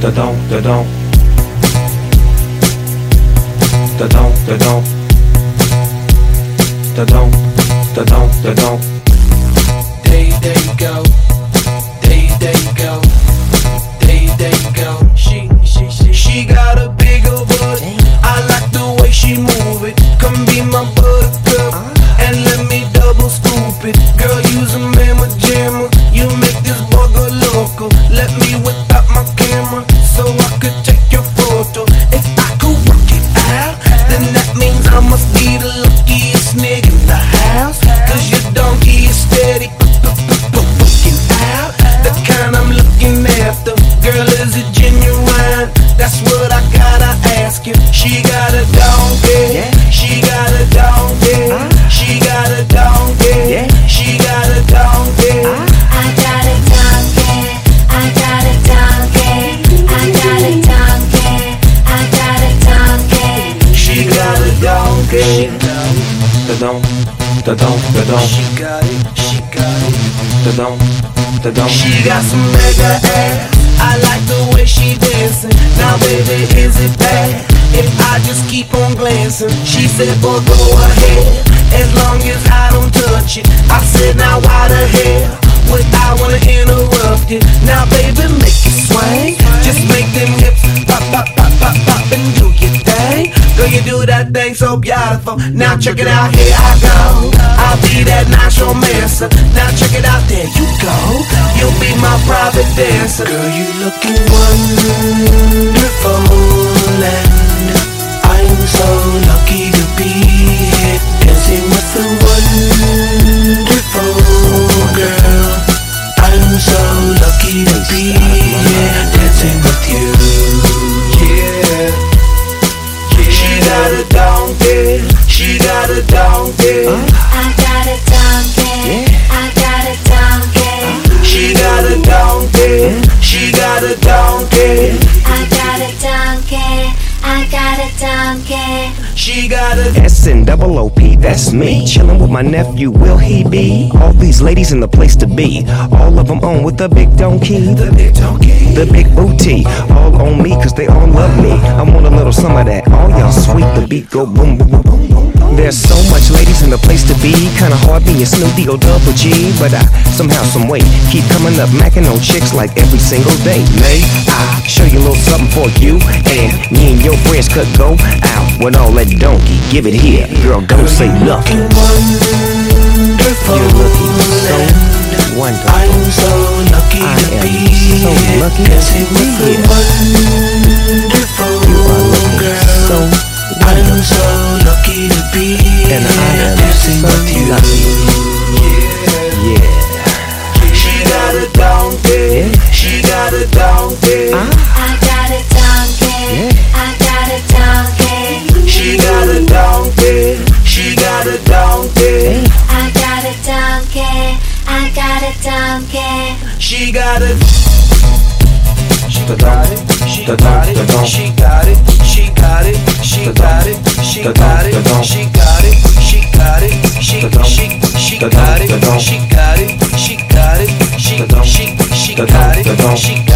da dum da dum da dum da dum da dum da dum da dum There, there you go. There, there you go. There, there you go. She, she, she, she got a bigger butt. I like the way she move da dum da dum She got it. She got it. da dum da dum She got some mega ass. I like the way she dancing. Now, baby, is it bad if I just keep on glancing? She said, boy, go ahead, as long as I don't touch it. I said, now why the hell would I wanna interrupt it? Now, baby, make it swing. You do that thing so beautiful. Now check it out, here I go. I'll be that nice romancer. Now check it out, there you go. You'll be my private dancer. Girl, you looking wonderful, my nephew, will he be? All these ladies in the place to be. All of them on with the big donkey. The big donkey. The big booty. All on me, cause they all love me. I want a little some of that. All y'all sweet, the beat go boom, boom, boom, boom, boom. There's so much ladies in the place to be. Kinda hard being Snoopy or Double G. But I somehow, some way, keep coming up, macking on chicks like every single day. May I show you a little something for you? And me and your friends could go out with all that donkey. Give it here, girl, don't say nothing. Wonderful. You're looking so wonderful. I'm so lucky to be so here wonderful You are looking so I'm so lucky to be. Yeah. She got a donkey. She got a donkey. I got donkey. I got a donkey, I got a donkey. She got it. She got it. She got it. She got it. She got it. She got it. She got it. She got it. She got it. She she she got it. She got it. She got it. She she she got it. She got it. She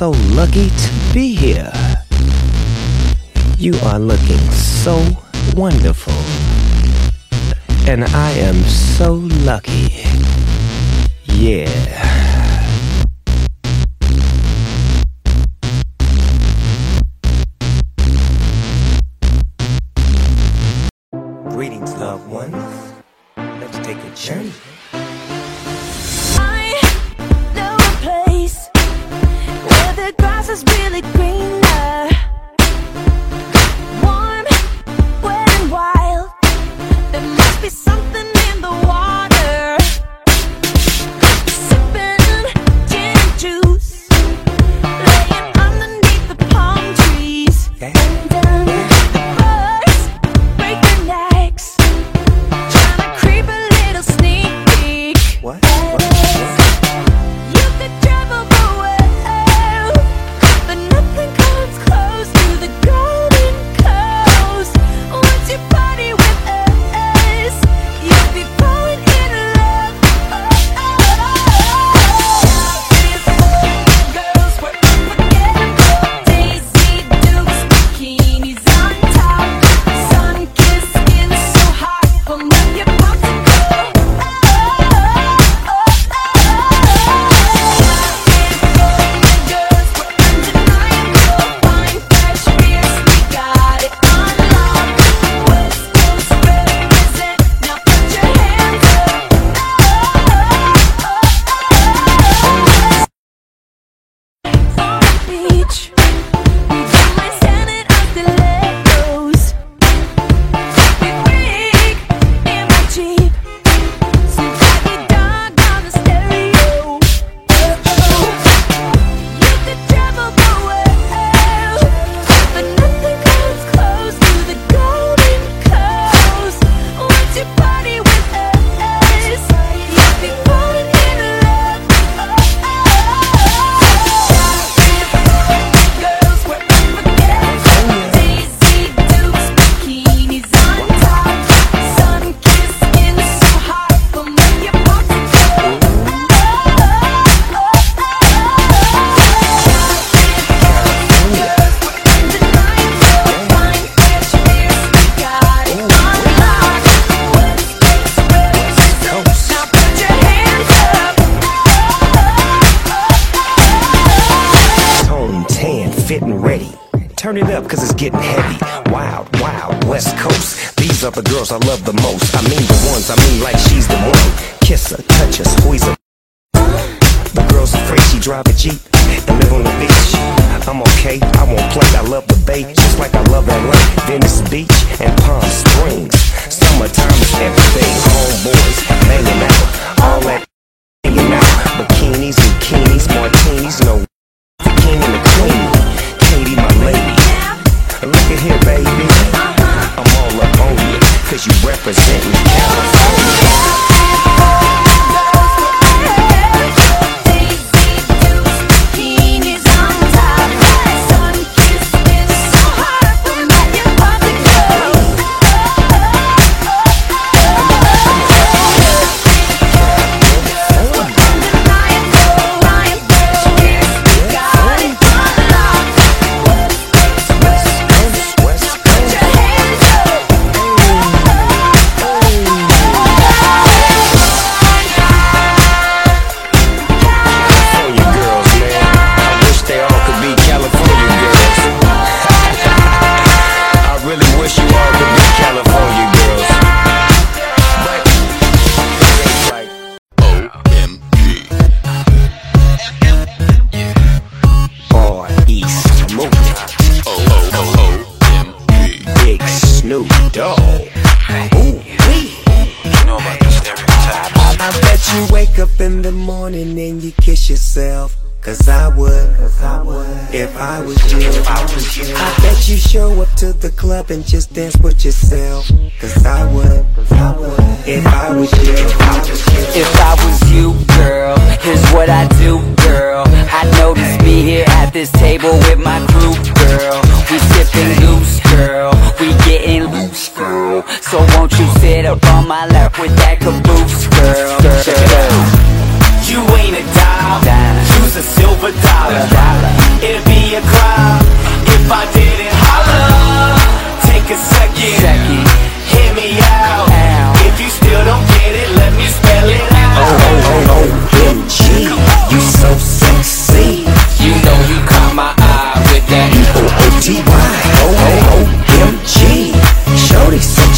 so lucky to be here. You are looking so wonderful. And I am so lucky. Yeah.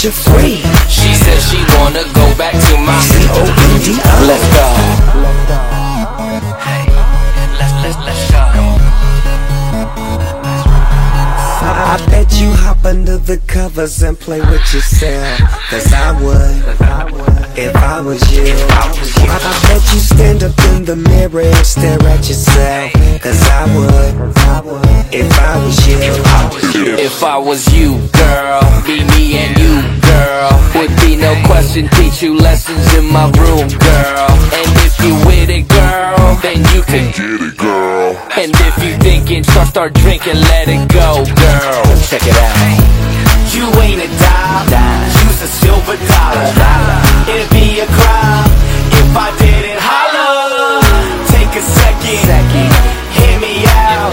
Such a. She said she wanna go back to my. C-O-N-D-O. Let's go. Let's let's let's go. I bet you hop under the covers and play with yourself. Cause I would, if I was you. I, I bet you stand up in the mirror and stare at yourself. Cause I would, if I was you. If I was you, girl, be me and you, girl. Would be no question, teach you lessons in my room, girl. And if you with it, girl, then you can get it, girl. And if you thinking, start start drinking, let it go, girl. Check it out. You ain't a dime, you's a silver dollar. It'd be a crime if I didn't holler. Take a second, hear me out.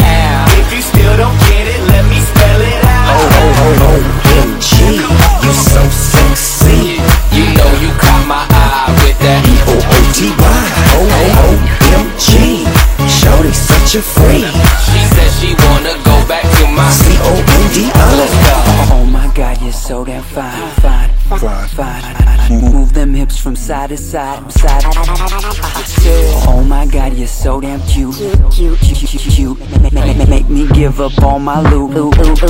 If you still don't get it, let me spell it out. O-O-M-G, you so sexy. You know you caught my eye with that. O-O-T-Y, O-O-M-G. Shorty such a freak. She said she wanna go back to my. C-O-N-D-O. Oh my god, you're so damn fine, fine, fine, fine. Move them hips from side to side, side. Oh my god, you're so damn cute, cute, cute, cute, cute. Make, me give up all my loot. Let's go.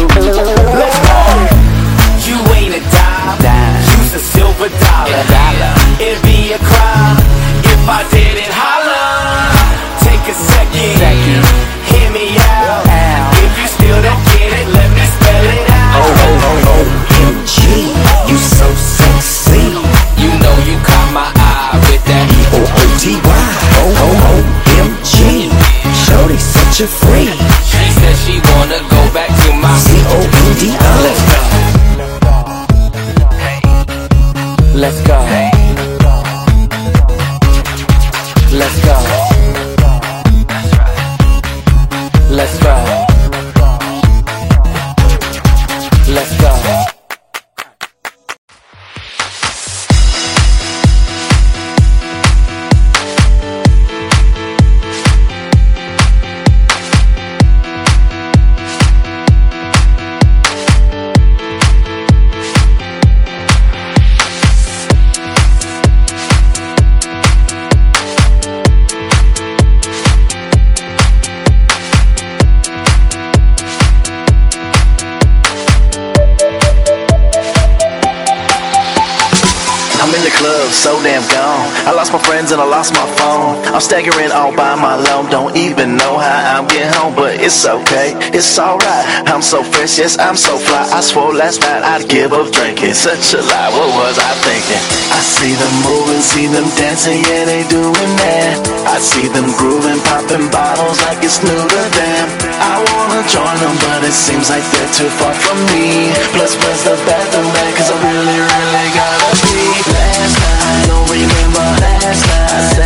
You ain't a dime, Dime. you's a silver dollar. Dollar. It'd be a crime if I didn't holler. Take a second, Second. hear me out. Ow. If you still don't get it, let me spell it out. Oh, oh, oh, O-O-M-G, you so sexy. You know you caught my eye with that. O-O-T-Y, O-O-M-G. Shorty such a freak. She said she wanna go back to my. C-O-N-D-O. Let's Fresh, yes, I'm so fly. I swore last night I'd give up drinking. Such a lie, what was I thinking? I see them moving, see them dancing, yeah, they doing that. I see them grooving, popping bottles like it's new to them. I wanna join them, but it seems like they're too far from me. Plus, where's the bathroom at? Cause I really, really gotta be. Last night, don't remember last night.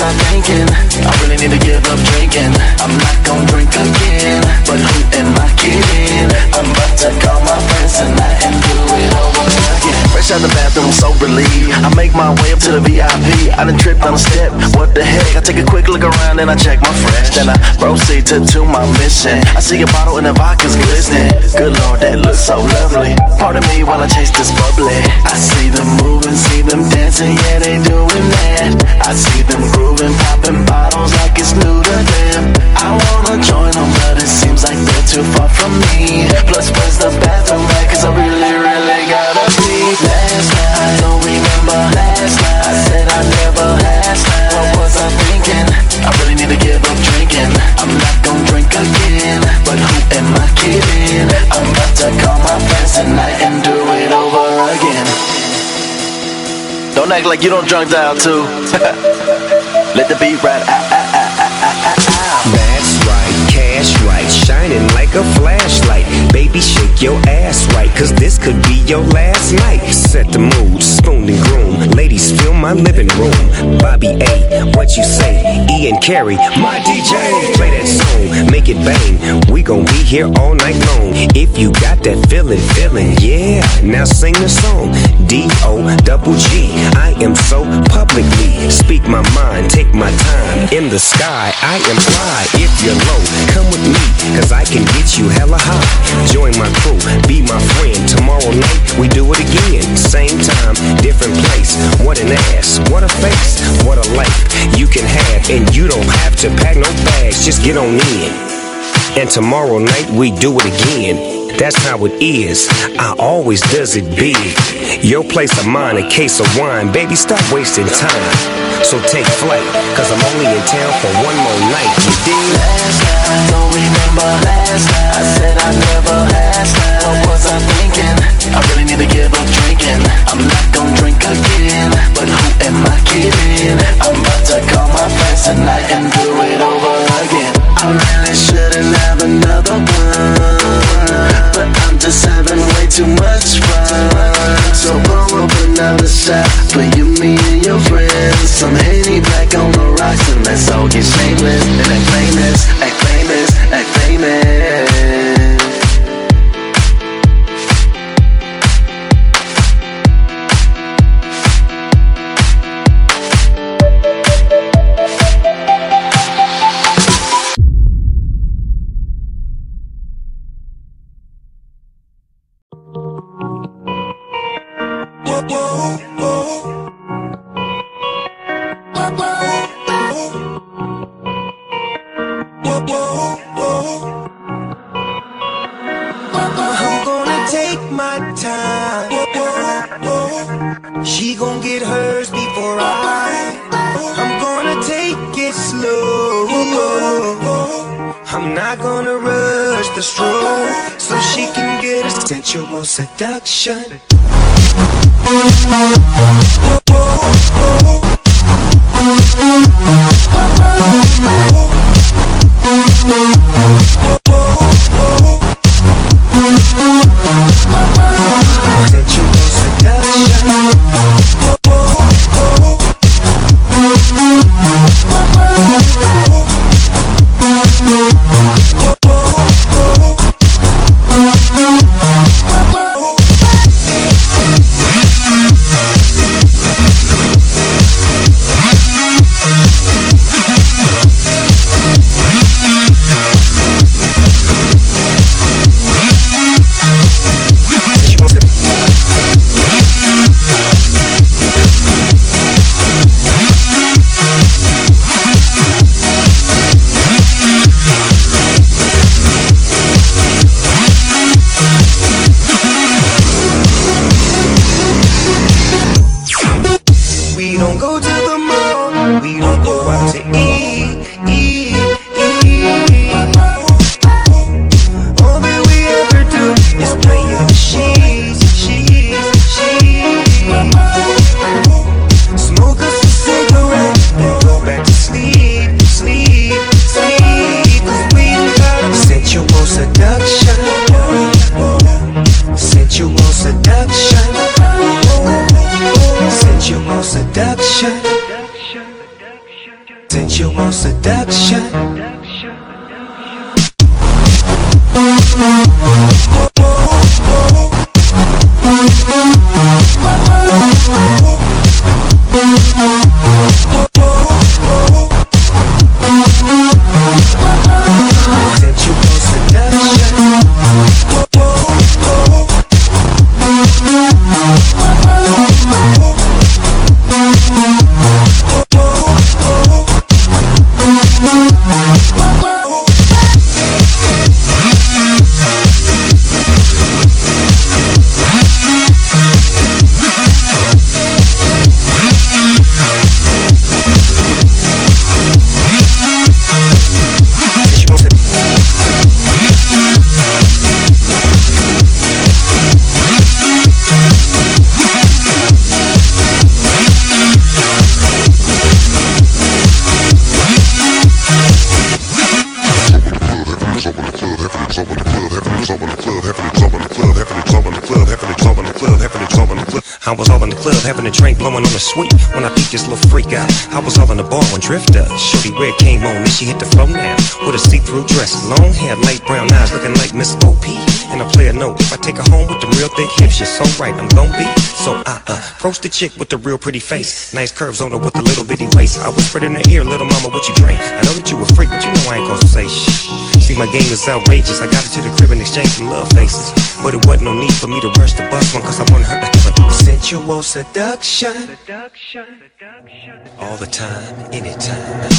I thinking? I really need to give up drinking. I'm not gonna drink again. But who am I kidding? I'm about to call my friends tonight and do it over again. Fresh out the bathroom, so relieved. I make my way up to the VIP. I done tripped on a step. What the heck? I take a quick look around and I check my friends Then I proceed to, to my mission. I see a bottle and the vodka's glistening. Good lord, that looks so lovely. Pardon me while I chase this bubbly. I see them moving, see them dancing, yeah, they doing that. I see them grooving, popping bottles like it's new to them. I wanna join them, but it seems like they're too far from me. Plus, where's the bathroom at? Cause I really, really gotta be. Last night, I don't remember last night. I said I never last night. What was I thinking? I really need to give up drinking. I'm not gonna drink again. But who am I kidding? I'm about to call my friends tonight and do it over again. Don't act like you don't drunk dial too. Let the beat ride. Ah, ah, ah. That's right, cash right, shining like a flashlight. Baby, shake your ass right, cause this could be your last night. Set the mood, spoon and groom. Ladies, fill my living room. Bobby A, what you say? Ian Carey, my DJ. Play that song, make it bang. We gon' be here all night long. If you got that feeling, feeling, yeah. Now sing the song. D O double G. I am so publicly. Speak my mind, take my time. In the sky, I am fly. If you're low, come with me, cause I can get you hella high. Join my crew, be my friend. Tomorrow night, we do it again. Same time, different place. What an ass, what a face, what a life you can have. And you don't have to pack no bags, just get on in. And tomorrow night we do it again. That's how it is. I always does it big. Your place of mine, a case of wine. Baby, stop wasting time. So take flight, cause I'm only in town for one more night. You dig? Last night, I don't remember last night. I said I never night. What was I thinking? I really need to give up drinking. I'm not gonna drink again. But who am I kidding? I'm about to call my friends tonight and do it over again. I was all in the club having a drink, blowing on the sweet. When I peeped this little freak out, I was all in the bar when Drifter, Shorty Red came on, and she hit the floor now. With a see-through dress, long hair, light brown eyes, looking like Miss OP. And I play a note, if I take her home with the real thick hips, you're so right, I'm gon' be. So I uh, approach the chick with the real pretty face, nice curves on her with the little bitty waist. I whispered in her ear, little mama, what you drink? I know that you a freak, but you know I ain't gon' say. See, my game is outrageous. I got her to the crib and exchanged some love faces. But it wasn't no need for me to rush the bus one, cause I wanted her to have a Sensual seduction. all the time, anytime.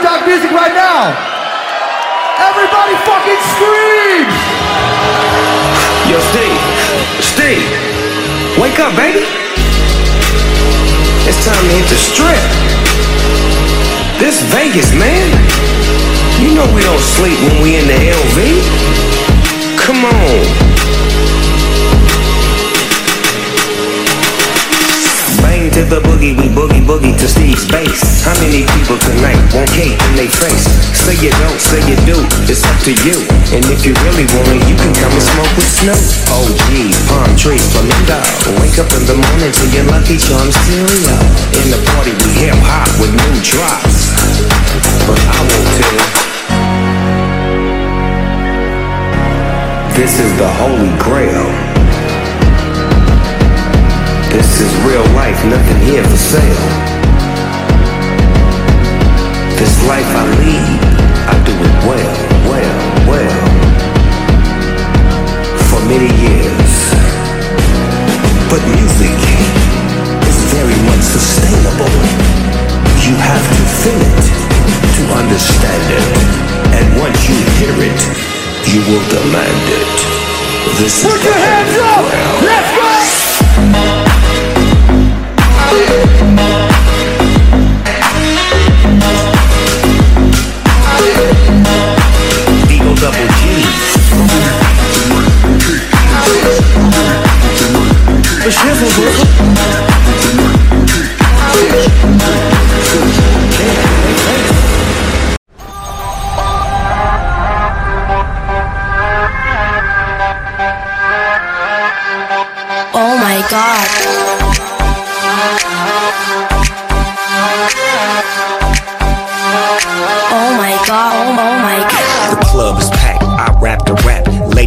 Aoki music right now? Everybody fucking scream! Yo, Steve, Steve, wake up, baby. It's time to hit the strip. This Vegas, man. You know we don't sleep when we in the LV. Come on. To the boogie, we boogie boogie to Steve's bass. How many people tonight want cake in their face? Say you don't, say you do, it's up to you. And if you really want it, you can come and smoke with Snoop. OG, palm trees, flamingo. Wake up in the morning to your Lucky Charms cereal. In the party, we hip hop with new drops. But I won't tell. This is the holy grail. This is real life, nothing here for sale. This life I lead, I do it well, well, well. For many years. But music is very much sustainable. You have to feel it to understand it. And once you hear it, you will demand it. This is Put the your hands up! Let's go! Eagle double G. Oh my god, oh my god. The club is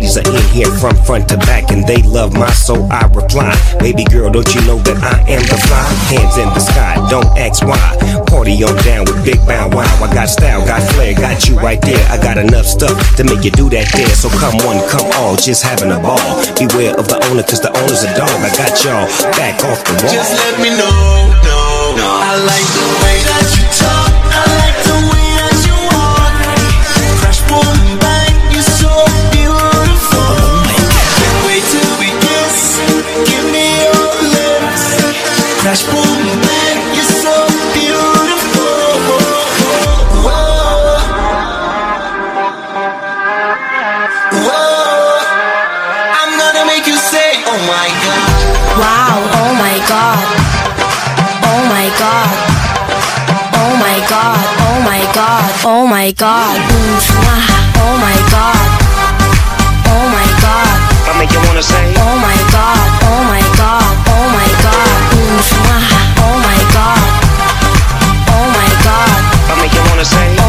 the shizzle wiggle. here from front to back, and they love my soul. I reply, baby girl, don't you know that I am the fly? Hands in the sky, don't ask why. Party on down with Big Bow Wow. I got style, got flair, got you right there. I got enough stuff to make you do that there. So come one, come all, just having a ball. Beware of the owner, cause the owner's a dog. I got y'all back off the wall. Just let me know, no, no. I like the way that you talk. My god. Oh my god. Oh my god. I make you wanna say, Oh my god. Oh my god. Oh my god. Oh my god. Oh my god. Oh I make you wanna say.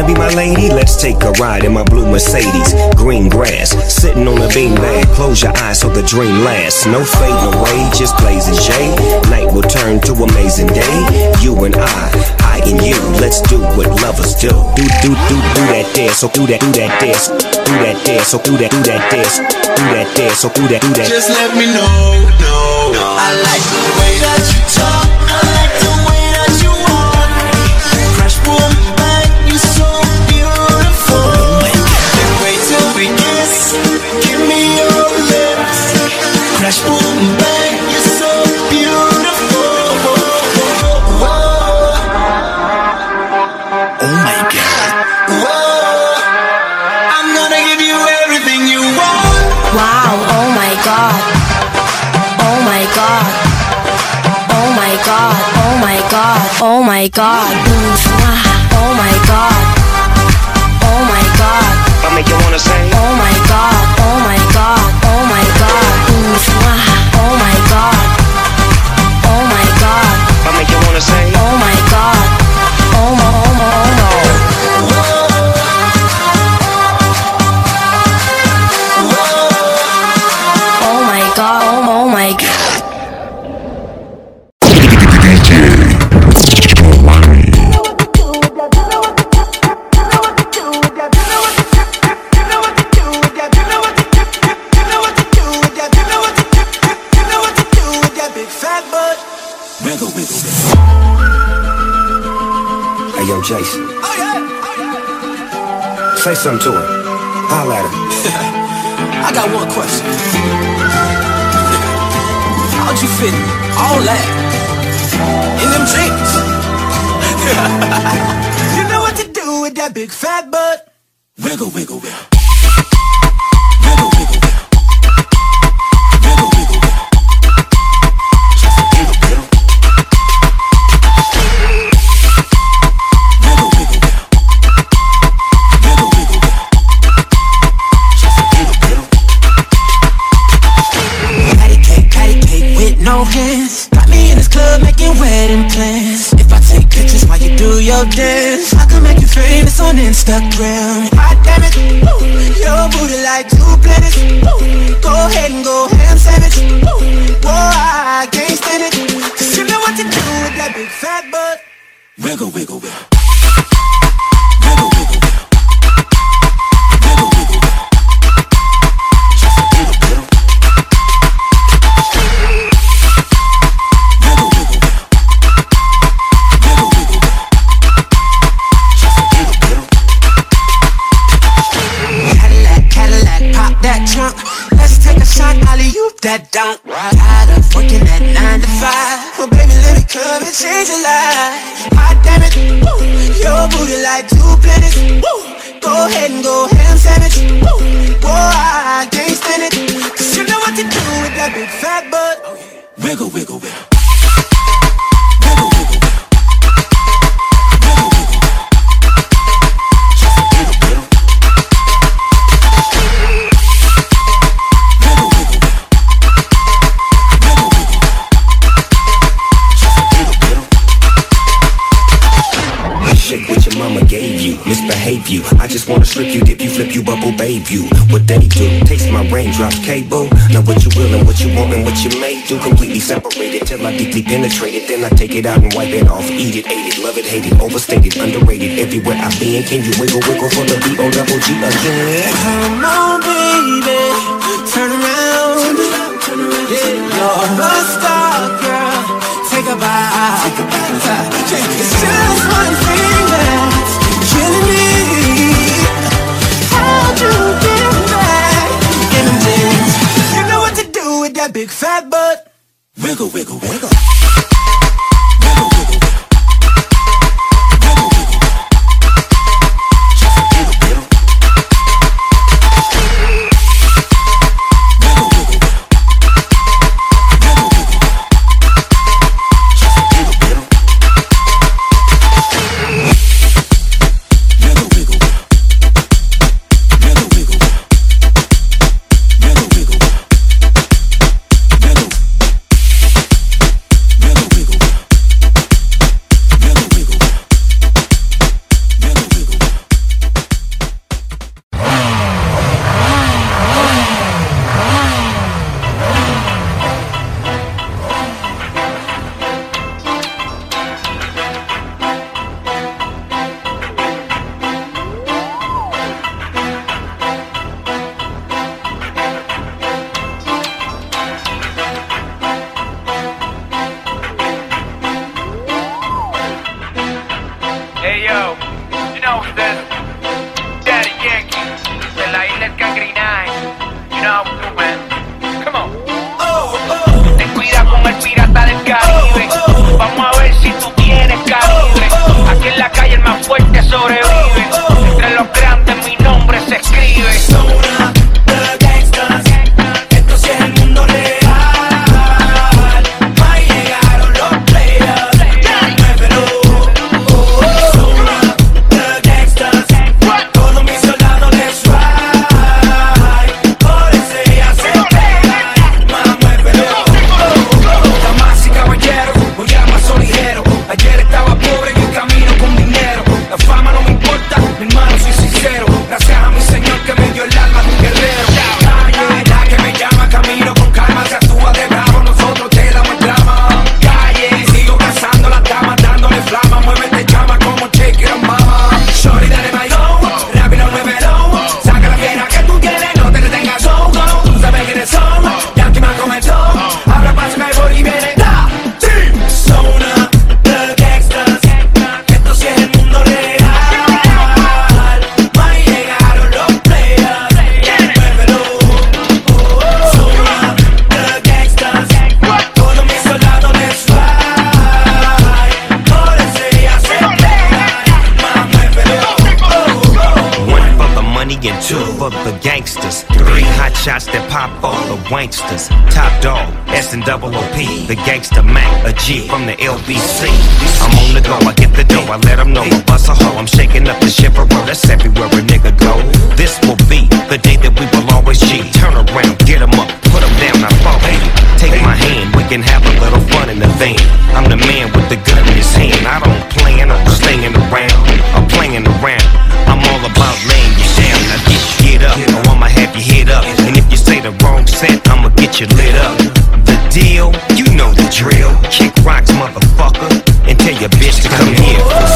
Wanna be my lady? Let's take a ride in my blue Mercedes. Green grass, sitting on a beanbag. Close your eyes so the dream lasts. No fading away, just blazing shade. Night will turn to amazing day. You and I, I and you. Let's do what lovers do. Do do do do that dance. So do that do that dance. Do that dance. So do that do that dance. Do that dance. So do that do that. Just let me know, no, no. I like the way that you talk. My god. No hands. Got me in this club making wedding plans. If I take pictures while you do your dance, I can make you famous on Instagram. Hot damn it, woo, your booty like two planets. Woo, go ahead and go ham sandwich. Woo, whoa, I can't stand it. Cause you know what to do with that big fat butt. Wiggle, wiggle. Wiggle, that down. Tired of working at nine to five. Well, baby, let me come and change your life. Hot damn it, woo. Your booty like two planets. Woo. Go ahead and go ham sandwich. Woo. Boy, I can't stand it. Cause you know what to do with that big fat butt. Oh, wiggle, wiggle, wiggle. Wiggle, what they do. Taste my raindrops, cable. Now what you will and what you want and what you may do. Completely separated till I deeply penetrate it. Then I take it out and wipe it off. Eat it, ate it, love it, hate it, overstated, underrated. Everywhere I've been, can you wiggle, wiggle for the B O double G again? Come on, baby, turn around. Yeah, you're a star, girl. Take a bow. It's just one thing that's big fat butt. Wiggle, wiggle, wiggle. Wanksters. Top dog, S and double OP. The gangster Mac, a G from the LBC. I'm on the go, I get the dough, I let them know. I bust a hoe, I'm shaking up the shiver That's everywhere a nigga go. This will be the day that we will always G. Turn around, get get 'em up, put put 'em down, I fall. Hey, take my hand, we can have a little fun in the van. I'm the man with the gun in his hand. I don't plan on staying around. I'm playing around. I'm all about laying you down. Now get, get up. Oh, I'ma have your head up. And if you say the wrong I'ma get you lit up. The deal, you know the drill. Kick rocks, motherfucker. And tell your bitch to come here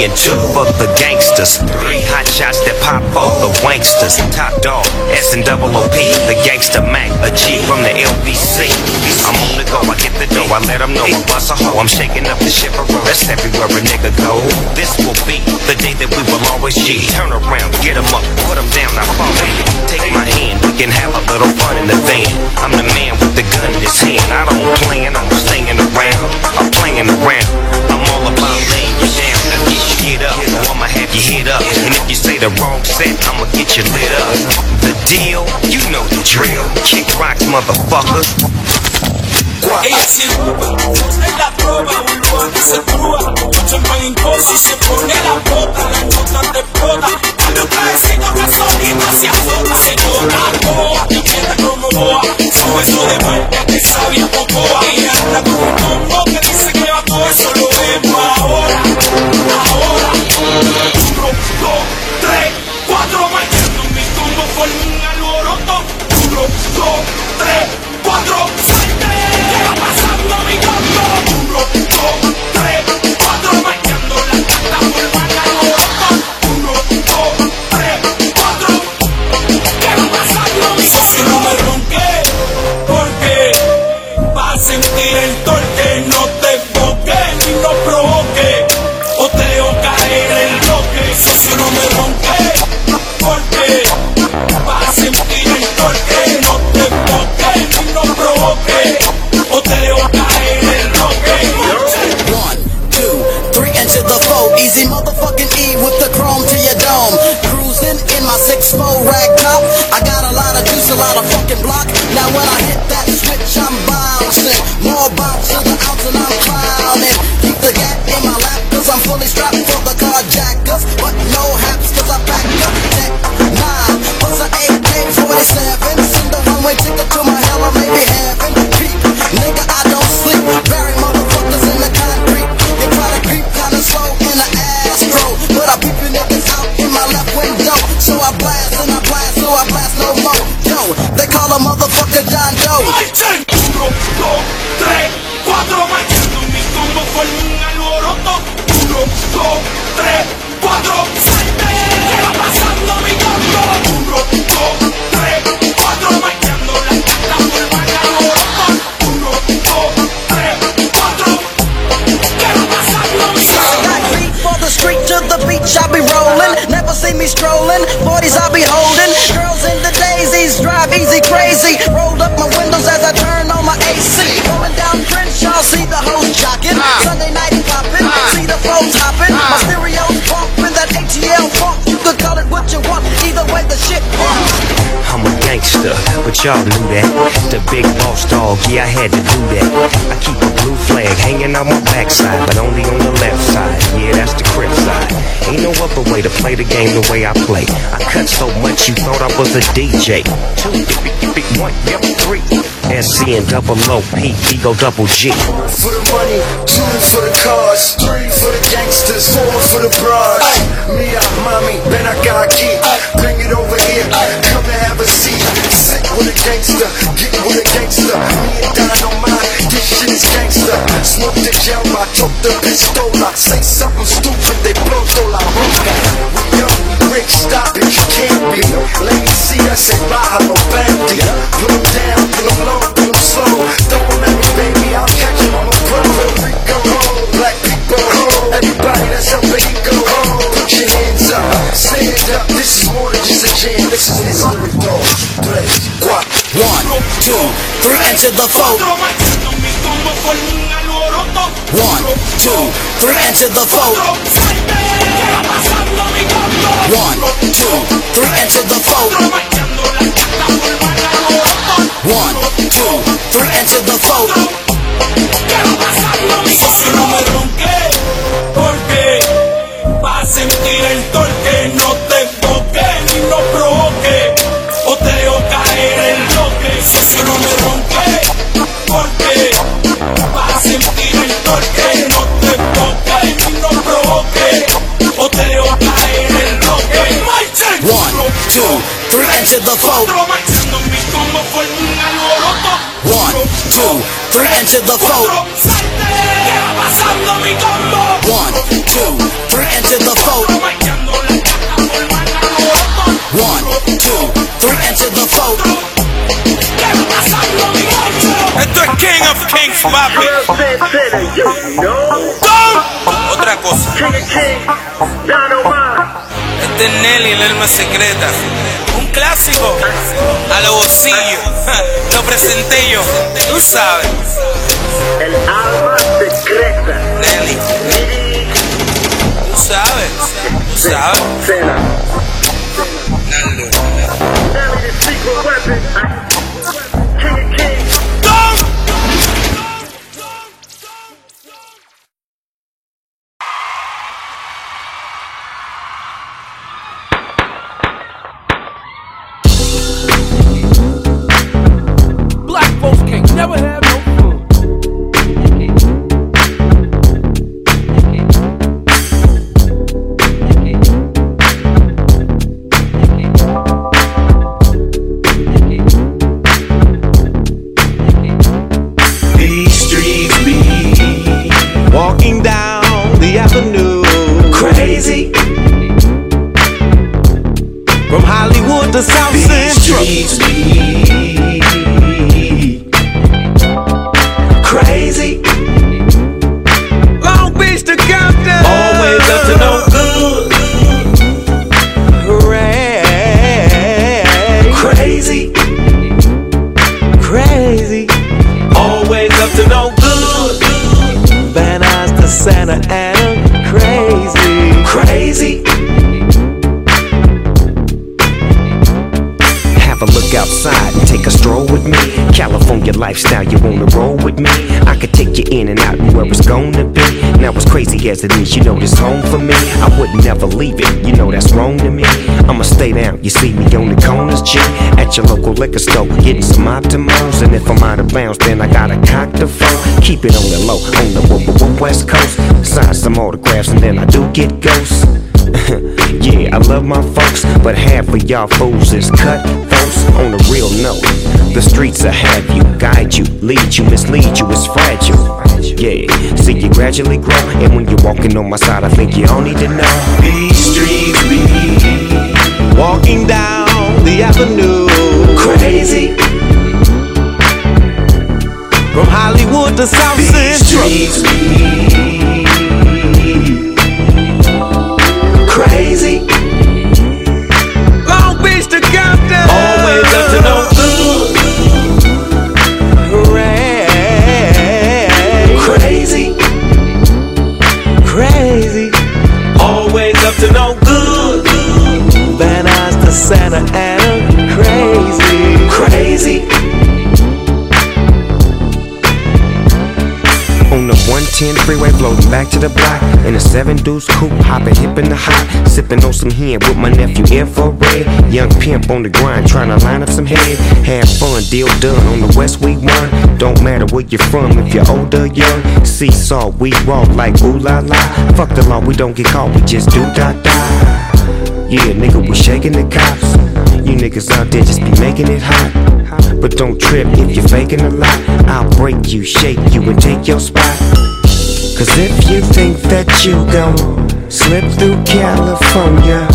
and two for the gangsters. Three hot shots that pop off the wanksters. Top dog, S and double OP, the gangster Mac, a G from the LBC. I'm on the go, I get the dough, I let them know I bust a hoe. I'm shaking up the for real, that's everywhere a nigga go. This will be the day that we will always G. Turn around, get 'em up, put 'em down, I follow you. Take my hand, we can have a little fun in the van. I'm the man with the gun in his hand. I don't plan on staying around, I'm playing around. I'm all about laying you get get up, or I'ma have you hit up. And if you say the wrong set, I'ma get you lit up. The deal, you know the drill. Kick rocks, motherfucker. Ella se roba, en la proba, que se trúa, champán en coso, se pone la bota, la nota te dale un trajecito que solito se azota, se toca boa, y queda como boa, su beso de marca que sabía pocoa, y anda con un combo que dice eso, lo vemos ahora, ahora, uno, dos, tres, cuatro, marchando mi combo forma un alboroto, uno, dos, tres, cuatro, salte, ¿qué va pasando mi combo? Uno, dos, tres, cuatro, marchando la carta forman alboroto, uno, dos, tres, cuatro, ¿qué va pasando mi socio? No me ronque, porque va a sentir el torque, no gangster, but y'all knew that. The big boss dog, yeah, I had to do that. I keep a blue flag hanging on my backside, but only on the left side. Yeah, that's the crib side. Ain't no other way to play the game the way I play. I cut so much you thought I was a DJ. Two, yippee, yippee, one, yep, three. SC and double O P, Ego double G. For the money, two for the cars, three for the gangsters, four for the bras. Mia, mommy, ven acá aquí, bring it over here, come and have a seat. With a gangster, get with a gangster. Me and Don on mine, this shit is gangster. Smoke the yerba, choke the pistola. Say something stupid, they blow toda la boca. We up, quick stop it, you can't be. Let me see us say baja no. Put 'em down, 'em low, 'em slow. At me, baby, I'll catch 'em on the pro. Rico, black people, home. everybody that's up and go. home. Put your hands up, stand up. This is more than just a jam. This is is the door. Two, three, enter the fold. One, two, three, enter the fold. One, two, three, enter the fold. One, two, three, enter the fold. Socio, no me ronque, porque vas a sentir el torque. to the foe. One, two, three into the foe. One, two, three into the foe. One, two, three into the foe. Esto es King of Kings, papi. Otra cosa. Este es Nelly, el alma secreta. Un clásico. A los bolsillos. Lo presenté yo. Tú sabes. El alma secreta. Nelly. Tú sabes. Tú sabes. Black At your local liquor store, getting some optimals. And if I'm out of bounds, then I gotta cock the phone. Keep it on the low, on the w- w- west coast. Sign some autographs and then I do get ghosts. yeah, I love my folks, but half of y'all fools is cut folks on a real note. The streets will have you, guide you, lead you, mislead you, it's fragile. Yeah, see you gradually grow, and when you're walking on my side, I think you all need to know. These streets be walking down the avenue. Crazy. From Hollywood to South Central. streets crazy. Long Beach to Compton. Always up to no good. Crazy. Crazy. Always up to no good. Van Nuys to Santa Ana. Crazy. On the 110 freeway, floating back to the block. In a seven deuce coupe, hopping hip in the hot. Sipping on some hen with my nephew infrared. Young pimp on the grind, trying to line up some head. Have fun, deal done on the West we won. Don't matter where you're from, if you're older, young. Seesaw, we walk like ooh la la. Fuck the law, we don't get caught, we just do da da. Yeah, nigga, we shaking the cops. You niggas out there just be making it hot. But don't trip if you're faking a lot. I'll break you, shake you, and take your spot. Cause if you think that you gon' slip through California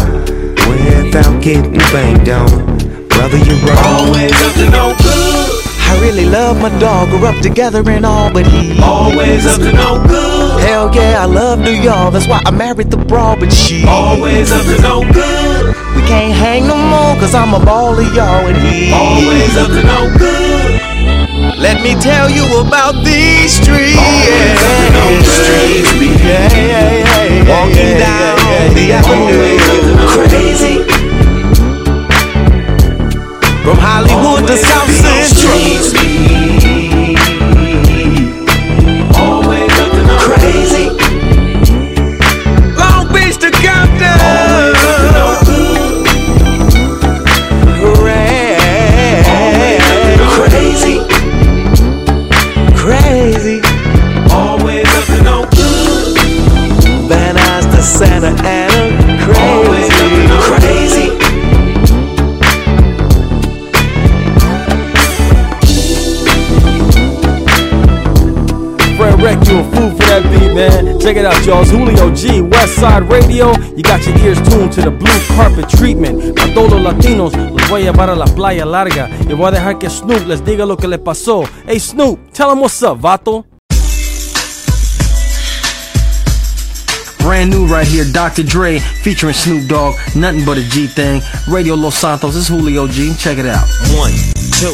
without getting banged on, brother, you're wrong. Always up to no good. I really love my dog, We're up together and all, but he Always up to no good. Hell yeah, I love New York, that's why I married the broad, but she Always up to no good. We can't hang no more, cause I'm a baller, y'all, and he Always up to no good. Let me tell you about these streets. Always up to no good. Yeah, yeah, yeah, Walking down the yeah, Always up to no Crazy. From Hollywood to South Central. Check it out, y'all. It's Julio G, West Side Radio. You got your ears tuned to the blue carpet treatment. A todos los latinos los voy a llevar a la playa larga. Y voy a dejar que Snoop les diga lo que le pasó. Hey, Snoop, tell him what's up, vato. Brand new right here, Dr. Dre featuring Snoop Dogg. Nothing but a G thing. Radio Los Santos. This is Julio G. Check it out. One, two,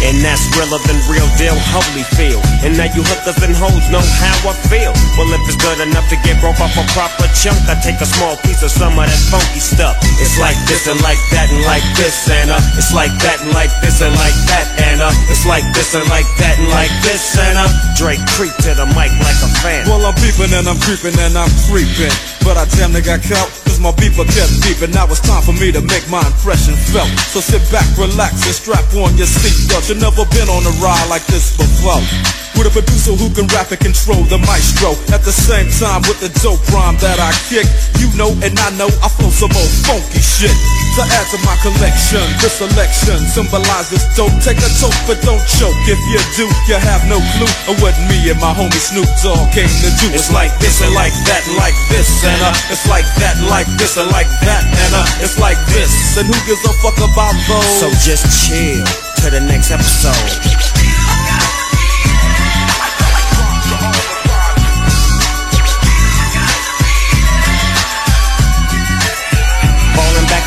And that's realer than real deal, holy feel. And now you hookers and hoes know how I feel. Well, if it's good enough to get broke off a proper chunk, I take a small piece of some of that funky stuff. It's like this and like that and like this uh, it's like that and like this and like that uh, it's like this and like that and like this uh, Dre creep to the mic like a fan. Well, I'm peeping and I'm creeping and I'm creeping. But I damn near got caught, my beeper kept beeping. Now it's time for me to make my impression felt. So sit back, relax, and strap on your seatbelt. You've never been on a ride like this before. With a producer who can rap and control the maestro. At the same time, with the dope rhyme that I kick, you know and I know I flow some old funky shit. To add to my collection, this selection symbolizes dope. Take a toke, but don't choke. If you do, you have no clue of what me and my homie Snoop Dogg came to do. It's like this and like that, like this and uh, it's like that, like this and like that, and uh, it's like this. And who gives a fuck about those? So just chill to the next episode.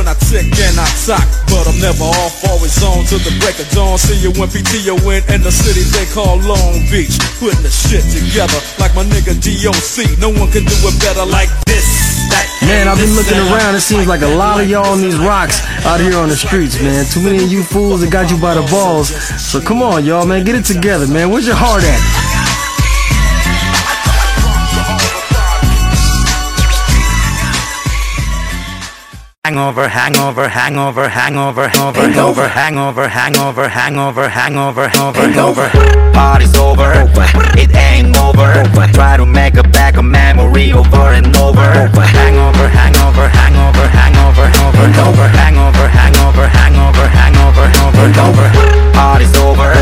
when I tick and I talk. But I'm never off, always on till the break of dawn. See you when PTO in, in the city they call Long Beach. Putting the shit together like my nigga DOC. No one can do it better like this, Man, I've been looking around. It seems like a lot of y'all on these rocks out here on the streets, man. Too many of you fools that got you by the balls. So come on, y'all, man. Get it together, man. Where's your heart at? Hangover, hangover, hangover, hangover, hangover, hangover, hangover, hangover, hangover, hangover, hangover. Hangover. Party's over, it ain't over. Try to make a back a memory over and over. Hangover, hangover, hangover, hangover, over. Over. hangover, hangover, hangover, hangover, hangover, hangover. Hangover. Party's over,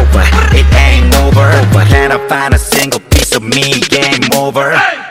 it ain't over. Can I find a single piece of me? Game over. Hangover.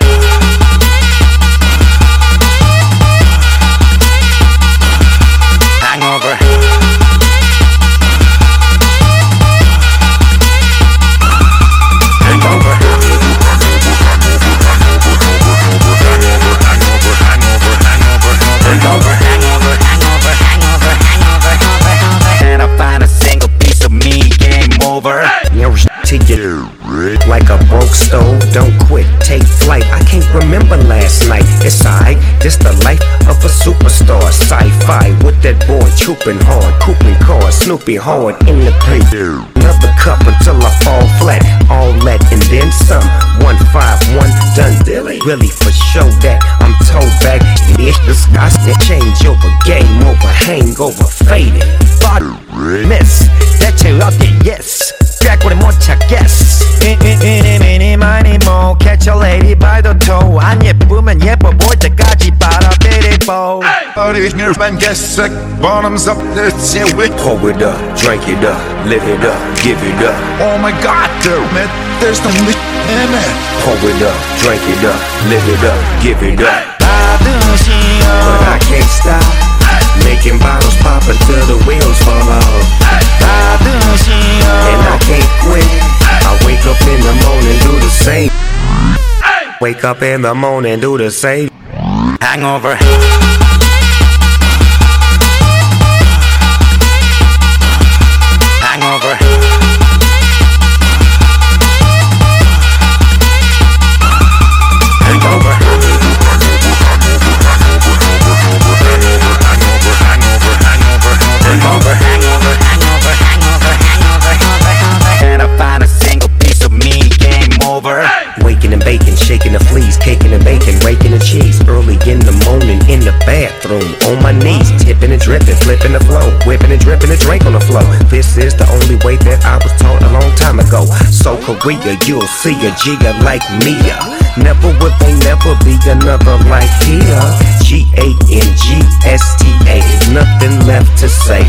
don't quit, take flight. I can't remember last night. It's I, It's the life of a superstar. Sci-fi with that boy trooping hard, cooping cars, Snoopy hard in the paint. Another cup until I fall flat, all that and then some. One five one done dilly. Really for show that I'm told back. It's I said change over, game over, hangover faded. Body miss that's you love yes. 꾀꼬리 못 찾겠어. 이니 미니 마니 모 catch a lady by the toe. 안 예쁘면 예뻐 보일 때까지 빨아비리보. Party here, man, get sick. Bottoms up, let's say we Pour it up, drink it up, live it up, give it up. Oh my god, damn it, there's no lit in it. Pour it up, drink it up, live it up, give it up. But I can't stop making bottles pop until the wheels fall off. And I can't quit. I wake up in the morning, do the same. Wake up in the morning, do the same. Hangover. Hangover. Waking and baking, shaking the fleas, caking and bacon, raking the cheese. Early in the morning in the bathroom, on my knees, tipping and dripping, flipping the flow, whipping and dripping a drink on the flow. This is the only way that I was taught a long time ago. So Korea, you'll see a Gia like Mia. Never will they never be another like here. G A N G S T A, nothing left to say.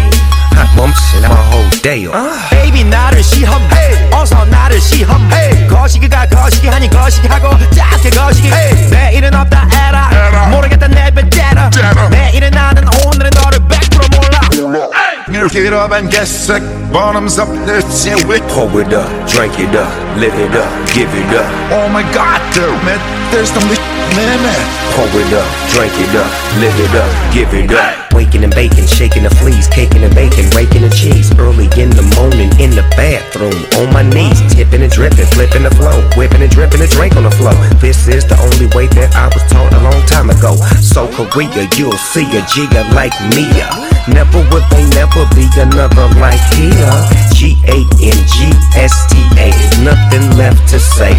Hot bumps in my whole day. Baby 나를 시험해 어서 나를 시험해 거시기가 거시기 하니 거시기 하고 작게 거시기 내일은 없다 에라 모르겠다 내뱉대라 내일은 나는 오늘은 너를 100% 몰라 get up and get sick. Bottoms up, let's say we Pour it up, drink it up, live it up, give it up. Oh my god, damn it, there's no lit in it. Pour it up, drink it up, live it up, give it up. Waking and baking, shaking the fleas, caking and bacon, raking the cheese. Early in the morning in the bathroom, on my knees, tipping and dripping, flipping the flow, whipping and dripping a drink on the flow. This is the only way that I was taught a long time ago. So Korea, you'll see a Giga like Mia. Never will they never be another like here. G A N G S T A, nothing left to say.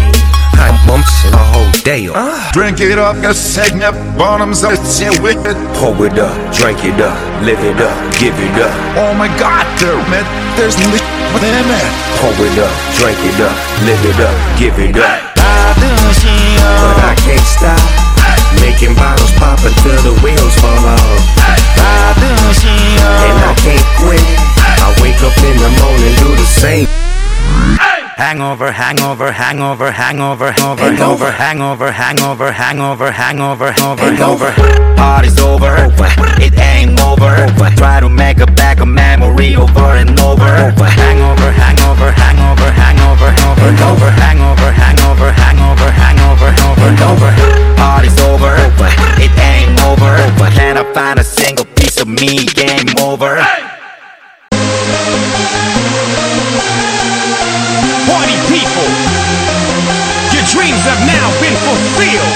Bumps in a whole day. Drink it up, get sick, nip. Bottoms up, say we Pour it up, drink it up, live it up, give it up. Oh my god, damn it, there's no lit in it. Pour it up, drink it up, live it up, give it up. But I can't stop making bottles pop until the wheels fall off. And I can't quit. I wake up in the morning, do the same. Hangover, hangover, hangover, hangover, hangover, hangover, hangover, hangover, hangover, hangover, hangover. Hangover. Party's over, over. it ain't over. Try to make a back a memory over and over. Over. Hangover, hangover, hangover, hangover, hangover, hangover, hangover, hangover, hangover, hangover, hangover. Party's over, over. it ain't over. Can I find a single piece of me? Game over. Party people, your dreams have now been fulfilled.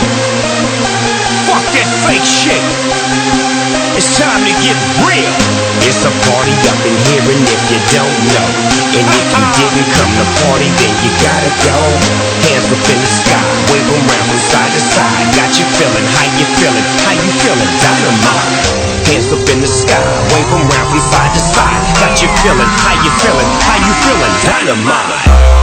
Fuck that fake shit. It's time to get real. It's a party up in here, and if you don't know, and if you uh-huh. didn't come to party, then you gotta go. Hands up in the sky, wave 'em round from side to side. Got you feeling, how you feeling, how you feeling, dynamite. Hands up in the sky, wave 'em round from side to side. Got you feeling, how you feeling, how you feeling, dynamite.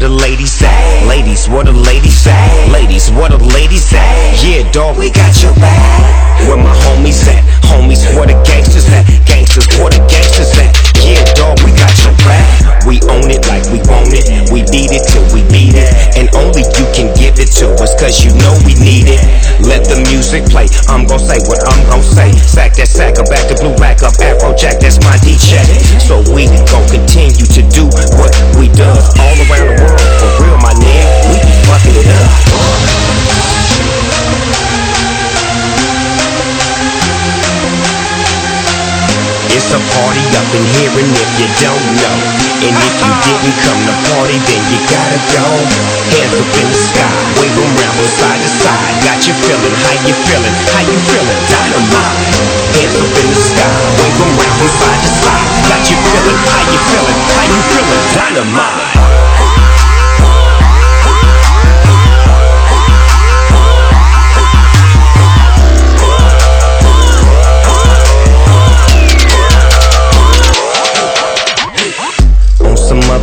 The ladies say? Ladies, what the ladies say? Ladies, what the ladies say? Yeah, dog, we got your back. Where my homies at? Homies, where the gangsters at? Gangsters, where the gangsters at? Yeah, dog, we got your back. We own it like we want it. We beat it till we beat it. And only you can give it to us, cause you know we need it. Let the music play. I'm gon' say what I'm gon' say. Sack that sack up back to blue back up Afrojack, that's my DJ. So we gon' continue to do what we does all around the world. For real, my nigga, we be fucking it up. It's a party up in here, and if you don't know, and if you didn't come to party, then you gotta go. Hands up in the sky, wave 'em round from side to side. Got you feeling, how you feeling, how you feeling, dynamite. Hands up in the sky, wave 'em round from side to side. Got you feeling, how you feeling, how you feeling, dynamite.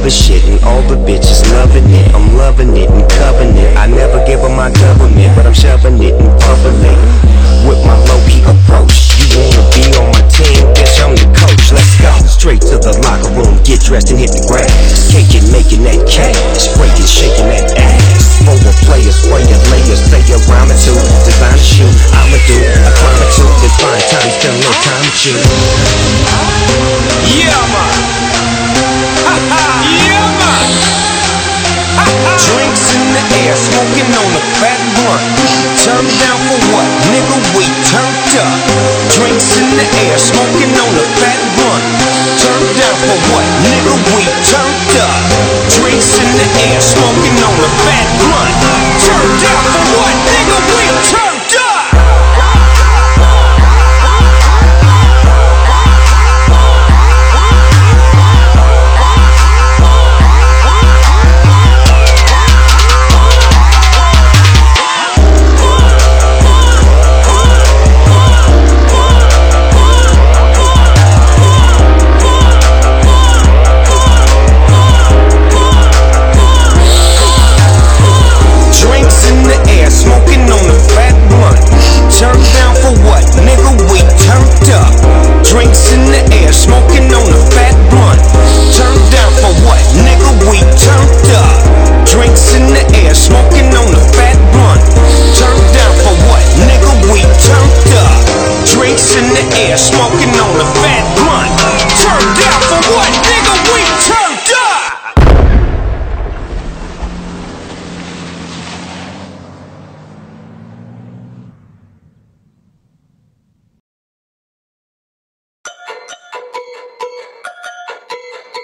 Some shit and all the bitches loving it. I'm loving it and covering it. I never give up my government, but I'm shoving it in public with my low key approach. You wanna be on my team, bitch? I'm the coach. Let's go straight to the locker room, get dressed and hit the grass. Caking, making that cash, breaking, shaking that ass. Forward players, spraying layers, say a rhyme or two. Design a shoe, I'ma do a climb or two. Then find time, a little time with you. Drinks in the air, smoking on a fat blunt. Turned down for what? Nigga, we turned up. Drinks in the air, smoking on a fat blunt. Turned down for what? Nigga, we turned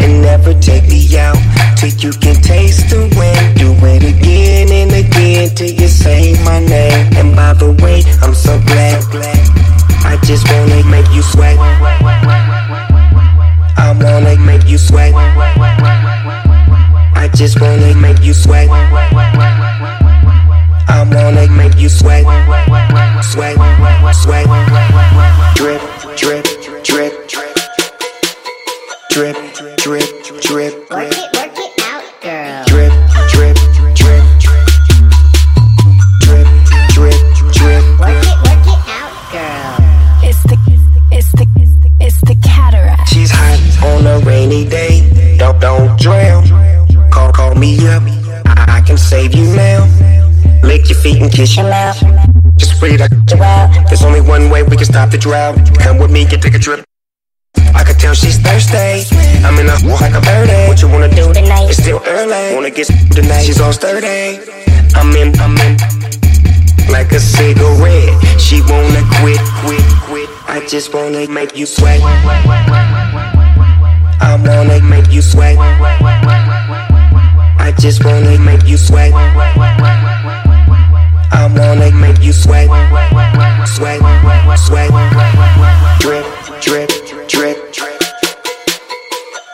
and never take me out till you can taste the win. Do it again and again till you say my name. And by the way, I'm so glad, I just wanna make you sweat. I wanna make you sweat. I just wanna make you sweat. I wanna make you sweat. Sweat, sweat. Drip, drip, drip. Drip, drip, drip. Work it, work it out, girl. Drip, drip, drip. Drip, drip, drip. Work it, work it out, girl. It's the, it's the, it's the, it's the cataract. She's hot on a rainy day. Don't don't drown. Call call me up. I, I can save you now. Lick your feet and kiss your mouth. Just breathe like There's only one way we can stop the drought. Come with me, get take a trip. I can tell she's thirsty. I'm in a walk like a birdie. What you wanna do tonight? It's still early. Wanna get tonight? She's all sturdy. I'm in, I'm in. Like a cigarette. She wanna quit, quit, quit. I just wanna make you sweat. I wanna make you sweat. I just wanna make you sweat. I wanna make you sweat. Sweat, sweat. Drip, drip, drip,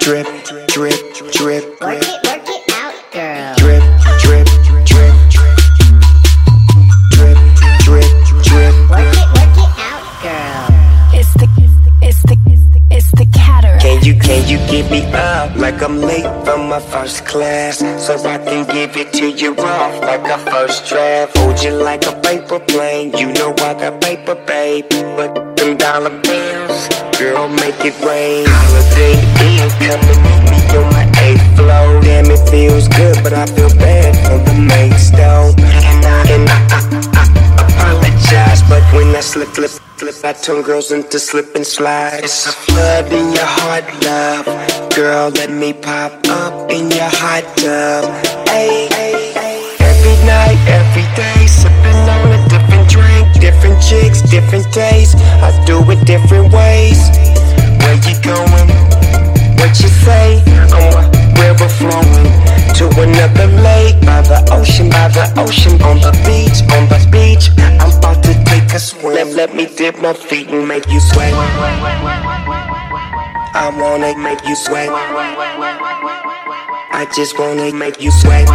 drip, drip, drip. Work it, work it out, girl. Drip, drip, drip, drip, drip, drip. Work it, work it out, girl. It's the, it's the, it's the catter. Can you, can you give me up like I'm late from my first class? So I can give it to you off like a first draft. Hold you like a paper plane. You know I got paper, babe. But them dollar bills, girl, make it rain. Holiday come and meet me on my eighth floor. Damn, it feels good, but I feel bad for the mates, though. And I, and I, I, I apologize, but when I slip, slip, slip, I turn girls into slip and slide. It's a flood in your heart, love. Girl, let me pop up in your hot tub. Hey, hey, hey. Every night, every day, sipping on different drink, different chicks, different days. I do it different ways. Where you going? What you say? I'm a river flowing to another lake by the ocean, by the ocean, on the beach, on the beach. I'm about to take a swim. Let, let me dip my feet and make you sweat. I wanna make you sweat. I just wanna make you sweat.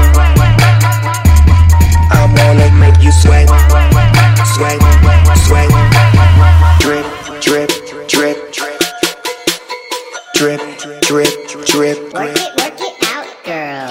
I wanna make you sweat. Sweat, sweat, drip, drip, drip, drip, drip, drip, drip. Work it, work it out, girl.